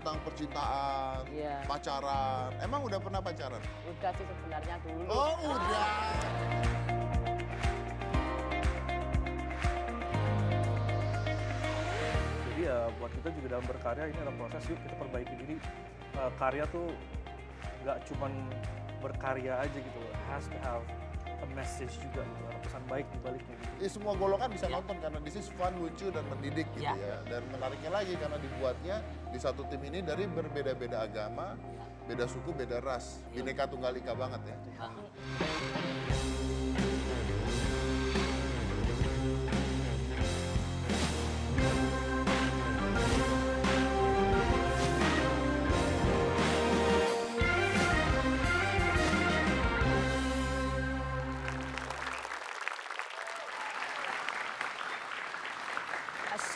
tentang percintaan, Iya. pacaran. Emang udah pernah pacaran? Udah sih sebenarnya dulu. Oh, udah. Jadi ya buat kita juga dalam berkarya ini adalah proses yuk kita perbaiki diri. Eh, karya tuh nggak cuman berkarya aja gitu. Has to have a message juga gitu, ada pesan baik di baliknya gitu. Eh, semua golongan bisa nonton karena this is fun, lucu dan mendidik gitu Ya. ya. Dan menariknya lagi karena dibuatnya di satu tim ini dari berbeda-beda agama, beda suku, beda ras, bineka tunggal ika banget ya.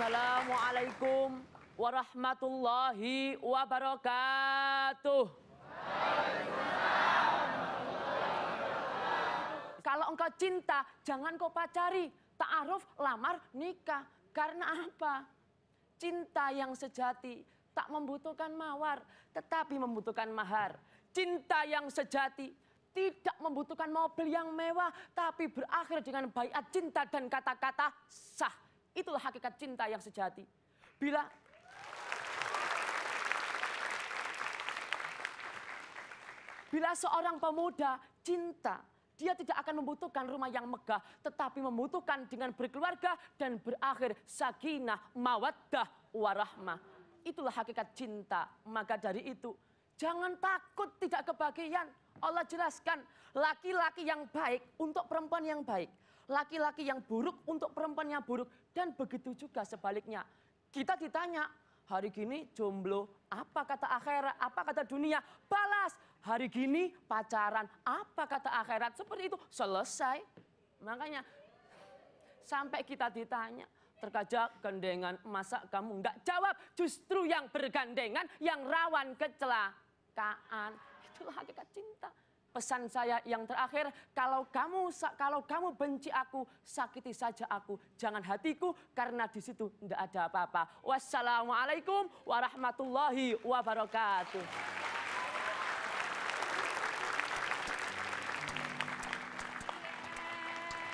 Assalamualaikum warahmatullahi wabarakatuh. Kalau engkau cinta, jangan kau pacari. Ta'aruf, lamar, nikah. Karena apa? Cinta yang sejati tak membutuhkan mawar, tetapi membutuhkan mahar. Cinta yang sejati tidak membutuhkan mobil yang mewah, tapi berakhir dengan bayat cinta dan kata-kata sah. Itulah hakikat cinta yang sejati. Bila Bila seorang pemuda cinta, dia tidak akan membutuhkan rumah yang megah, tetapi membutuhkan dengan berkeluarga dan berakhir sakinah, mawaddah, warahmah. Itulah hakikat cinta. Maka dari itu, jangan takut tidak kebahagiaan. Allah jelaskan, laki-laki yang baik untuk perempuan yang baik. Laki-laki yang buruk untuk perempuan yang buruk. Dan begitu juga sebaliknya. Kita ditanya, hari gini jomblo, apa kata akhirat, apa kata dunia? Balas, hari gini pacaran, apa kata akhirat? Seperti itu, selesai. Makanya sampai kita ditanya, terkajak gandengan, masa kamu enggak jawab? Justru yang bergandengan, yang rawan kecelakaan. Itulah hakikat cinta. Pesan saya yang terakhir, kalau kamu kalau kamu benci aku, sakiti saja aku, jangan hatiku karena di situ tidak ada apa-apa. Wassalamualaikum warahmatullahi wabarakatuh.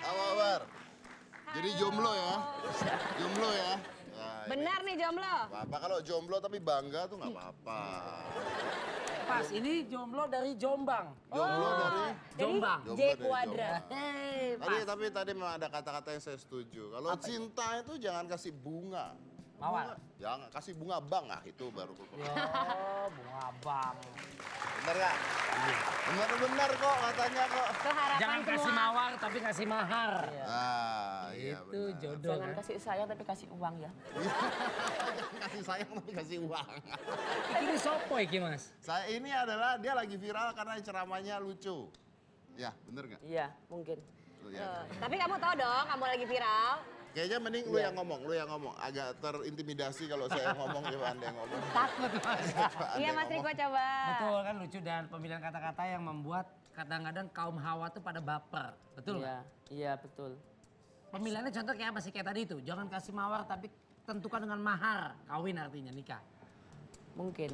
Kabar? Jadi jomblo ya? Jomblo ya? Nah, ini Benar nih jomblo. Apa kalau jomblo tapi bangga tuh nggak apa-apa. Pas, ini jomblo dari Jombang. Jomblo dari Jombang. J kuadrat. Hei, Tadi tapi tadi memang ada kata-kata yang saya setuju. Kalau cinta itu jangan kasih bunga. Mawar. Jangan kasih bunga bang ah itu baru. Yo, bunga bang. Bener nggak? Bener-bener kok katanya kok. Itu harapan Jangan semua. kasih mawar, tapi kasih mahar. Ah, iya Itu benar. jodoh Jangan kan. kasih sayang tapi kasih uang ya. kasih sayang tapi kasih uang. Ini sopo iki, Mas? Saya ini adalah dia lagi viral karena ceramahnya lucu. Ya, bener nggak? Iya, mungkin. Ya. Tapi kamu tahu dong, kamu lagi viral. Kayaknya mending lu yang ngomong, lu yang ngomong. Agak terintimidasi kalau saya ngomong, coba anda yang ngomong. Takut, Mas. Iya Mas. Riko coba. Betul kan lucu dan pemilihan kata-kata yang membuat kadang-kadang kaum hawa tuh pada baper. Betul nggak? Iya, iya betul. Pemilihannya contoh kayak apa sih kayak tadi itu? Jangan kasih mawar tapi tentukan dengan mahar. Kawin artinya nikah. Mungkin.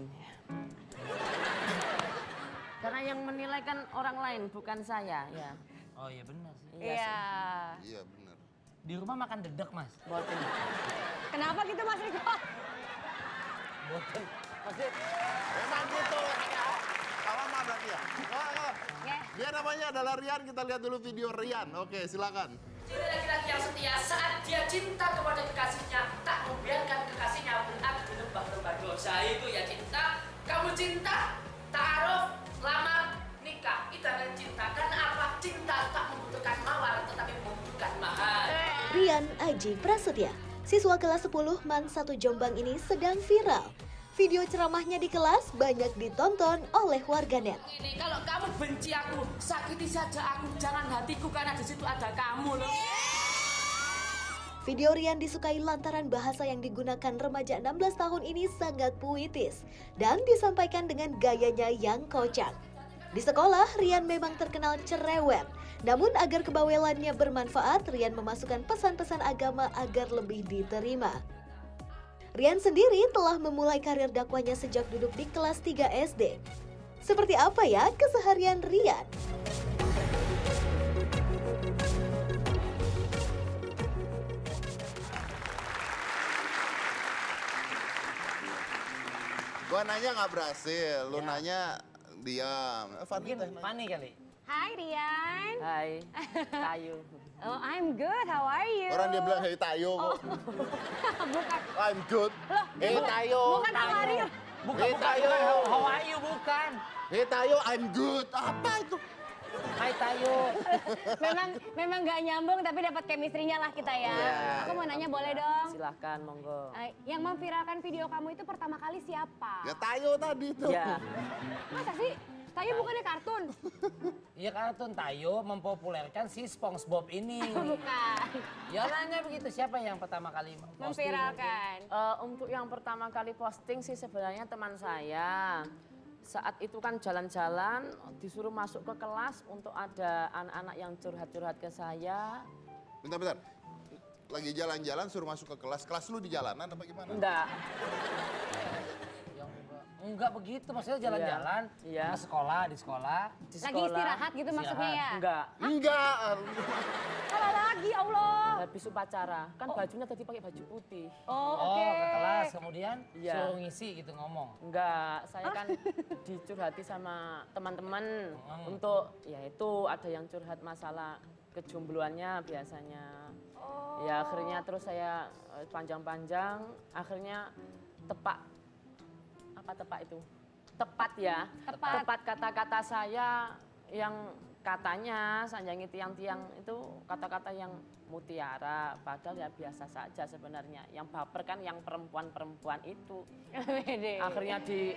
Karena yang menilai kan orang lain, bukan saya. Ya. Oh iya benar sih. Iya. Iya. sih. Di rumah makan dedek, Mas. Boten. Kenapa gitu Mas Riko? Boten. Maksud, Emang gitu. Sama berarti ya? Oh, oh. Oke. Dia namanya adalah Rian, kita lihat dulu video Rian. Oke, silakan. Jadi laki-laki yang setia saat dia cinta kepada kekasihnya tak membiarkan kekasihnya berakhir di lembah-lembah dosa itu ya cinta. Kamu cinta, taruh, lamar, nikah. Itu adalah cinta. Karena apa? Cinta tak membutuhkan mawar tetapi membutuhkan. Rian Aji Prasetya, siswa kelas 10 MAN 1 Jombang ini sedang viral. Video ceramahnya di kelas banyak ditonton oleh warganet. Ini kalau kamu benci aku, sakiti saja aku, jangan hatiku karena di situ ada kamu loh. Video Rian disukai lantaran bahasa yang digunakan remaja 16 tahun ini sangat puitis dan disampaikan dengan gayanya yang kocak. Di sekolah, Rian memang terkenal cerewet. Namun agar kebawelannya bermanfaat, Rian memasukkan pesan-pesan agama agar lebih diterima. Rian sendiri telah memulai karir dakwanya sejak duduk di kelas 3 SD. Seperti apa ya keseharian Rian? Gua nanya nggak berhasil, lu Ya. nanya diam. Eh, Fanny Mungkin teh. Fanny kali. Hai Rian. Hai, Kayu. Oh, I'm good. How are you? Orang dia bilang hey tayo kok. bukan. I'm good. Hey tayo. Bukan how are you? Bukan, bukan, Tayo. bukan. How are you? Bukan. Hey tayo, I'm good. Apa itu? Hai Tayo. memang memang nggak nyambung tapi dapat chemistry-nya lah kita ya. Iya. Aku mau nanya boleh dong? Silahkan, monggo. Eh, yang memviralkan video kamu itu pertama kali siapa? Ya tayo tadi tuh. Ya, Masa sih? Tayo bukannya kartun? Iya kartun Tayo mempopulerkan si SpongeBob ini. Bukan. Ya nanya begitu, siapa yang pertama kali posting? Memviralkan. Eh, untuk yang pertama kali posting sih sebenarnya teman saya. Saat itu kan jalan-jalan disuruh masuk ke kelas untuk ada anak-anak yang curhat-curhat ke saya. Bentar, bentar. Lagi jalan-jalan suruh masuk ke kelas. Kelas lu di jalanan apa gimana? Enggak, enggak, begitu, maksudnya jalan-jalan Iya. ke sekolah, di sekolah. di Lagi sekolah. istirahat gitu maksudnya ya? Enggak, Enggak. Salah lagi, Allah. habis upacara. Kan bajunya tadi pakai baju putih. Oh, Oh, oke. ke kelas, kemudian Iya. suruh ngisi gitu ngomong. Enggak, saya kan dicurhati sama teman-teman Hmm. untuk ya itu ada yang curhat masalah kejombloannya biasanya. Oh. Ya akhirnya terus saya eh, panjang-panjang, akhirnya tepat apa tepat itu? Tepat ya. Tepat. kata-kata saya yang katanya sanjangi tiang-tiang itu kata-kata yang mutiara, padahal ya biasa saja sebenarnya. Yang baper kan yang perempuan-perempuan itu akhirnya di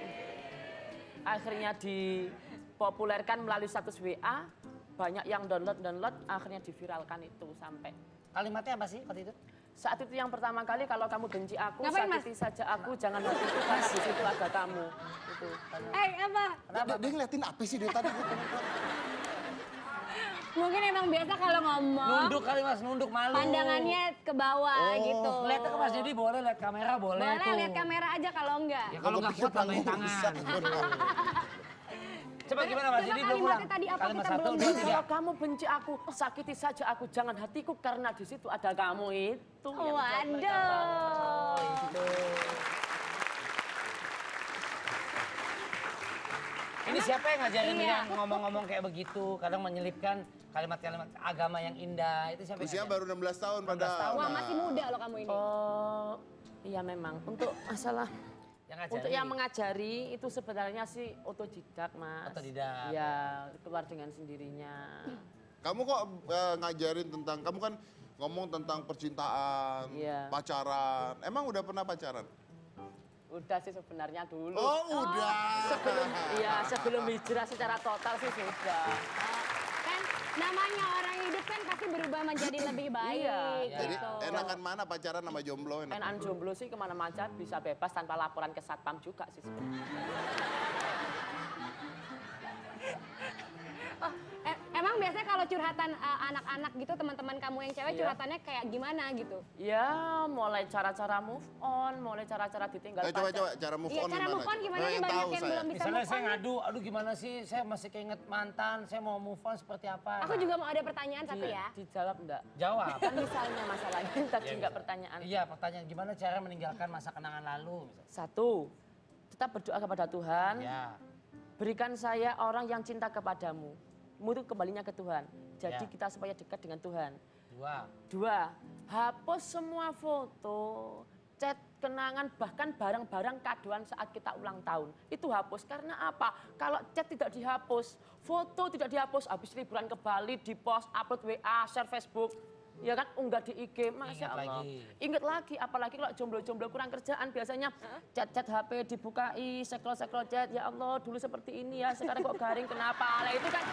akhirnya dipopulerkan melalui status WA banyak yang download download akhirnya diviralkan itu sampai Kalimatnya apa sih waktu itu? Saat itu yang pertama kali kalau kamu benci aku Ngapain, Mas? sakiti saja aku jangan hatiku karena di situ ada kamu itu Eh, apa? Dia, dia ngeliatin apa sih dia tadi? Mungkin emang biasa kalau ngomong, Nunduk kali mas, nunduk malu. pandangannya ke bawah Oh. gitu. Lihat ke mas Jadi boleh, lihat kamera boleh, Boleh tuh. lihat kamera aja kalau enggak. Ya kalau Gua nggak pikir kuat tambahin panggung tangan. Coba gimana mas? Jadi belum kalimatnya ulang. tadi apa Kalimat kita satu, belum kalau kamu benci aku sakiti saja aku jangan hatiku karena di situ ada kamu itu yang Waduh. Ini siapa yang ngajarin Iya. dia ngomong-ngomong kayak begitu? Kadang menyelipkan kalimat-kalimat agama yang indah. Itu siapa yang Usia baru 16 tahun 16 padahal. tahun. Wah, masih muda loh kamu ini. oh iya memang untuk masalah Yang. Untuk yang mengajari itu sebenarnya sih otodidak, Mas. Otodidak. Ya, keluar dengan sendirinya. Kamu kok eh, ngajarin tentang, kamu kan ngomong tentang percintaan, Iya. pacaran. Emang udah pernah pacaran? Udah sih sebenarnya dulu. Oh, udah. Sebelum iya, sebelum hijrah secara total sih sudah. Namanya orang hidup kan pasti berubah menjadi lebih baik Iya, Jadi gitu. enakan mana pacaran sama jomblo? Enak. Enakan jomblo sih ke mana mana bisa bebas tanpa laporan ke satpam juga sih sebenarnya. Biasanya kalau curhatan uh, anak-anak gitu teman-teman kamu yang cewek Iya. curhatannya kayak gimana gitu? Ya, mulai cara-cara move on, mulai cara-cara ditinggal Eh, coba pacar. coba cara move Iya, on cara gimana? move on gimana Nah, yang banyak tahu yang saya. belum bisa Misalnya move saya on. ngadu, aduh gimana sih, saya masih keinget mantan, saya mau move on seperti apa. Aku juga mau ada pertanyaan satu Di- ya. Dijawab enggak? Jawab. Kan misalnya masalahnya tadi Iya, enggak pertanyaan. Iya, pertanyaan gimana cara meninggalkan masa kenangan lalu? misalnya. Satu, tetap berdoa kepada Tuhan. Ya, Berikan saya orang yang cinta kepadamu. Mutu kembalinya ke Tuhan. Jadi Ya. kita supaya dekat dengan Tuhan. dua. Dua, hapus semua foto, chat kenangan, bahkan barang-barang kadoan saat kita ulang tahun. Itu hapus. Karena apa? Kalau chat tidak dihapus, foto tidak dihapus, habis liburan ke Bali, di post, upload WA, share Facebook, ya kan unggah di IG, Masya Ingat Allah. lagi. Ingat lagi, apalagi kalau jomblo-jomblo kurang kerjaan, biasanya chat-chat HP dibukai, scroll-scroll chat, ya Allah dulu seperti ini ya, sekarang kok garing, kenapa? Nah itu kan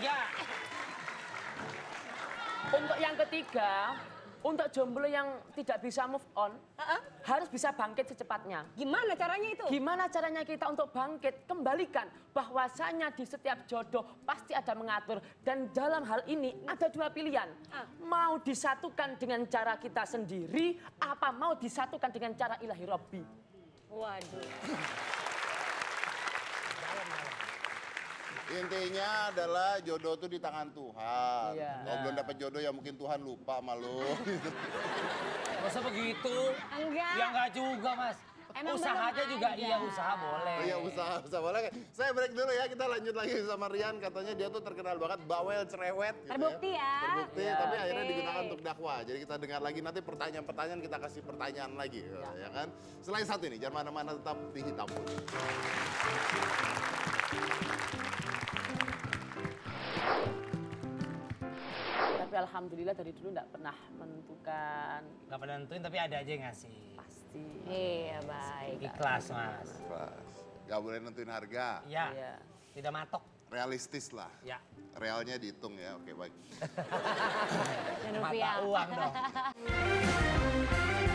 Ketiga. Untuk yang ketiga, Untuk jomblo yang tidak bisa move on, harus bisa bangkit secepatnya. Gimana caranya itu? Gimana caranya kita untuk bangkit? Kembalikan bahwasanya di setiap jodoh pasti ada mengatur. Dan dalam hal ini ada dua pilihan. Mau disatukan dengan cara kita sendiri, apa mau disatukan dengan cara ilahi Robbi? Waduh. Intinya adalah jodoh tuh di tangan Tuhan. Iya. Kalau belum dapat jodoh ya mungkin Tuhan lupa sama lu. Masa begitu? Enggak. Ya enggak juga mas. Emang usaha aja juga, aja. iya usaha boleh. Oh iya usaha usaha boleh. Saya break dulu ya. Kita lanjut lagi sama Rian. Katanya dia tuh terkenal banget bawel cerewet. gitu Terbukti ya. Terbukti. Iya. Tapi akhirnya Oke. digunakan untuk dakwah. Jadi kita dengar lagi nanti pertanyaan-pertanyaan kita kasih pertanyaan lagi, ya kan? Selain satu ini, jangan mana-mana tetap di hitam putih. Alhamdulillah dari dulu nggak pernah menentukan Gak pernah nentuin tapi ada aja yang ngasih. pasti. Iya baik. Ikhlas mas. Pas. Gak boleh nentuin harga. Ya, Iya. tidak matok. Realistis lah. Ya, Realnya dihitung ya. Oke baik. Mata uang dong.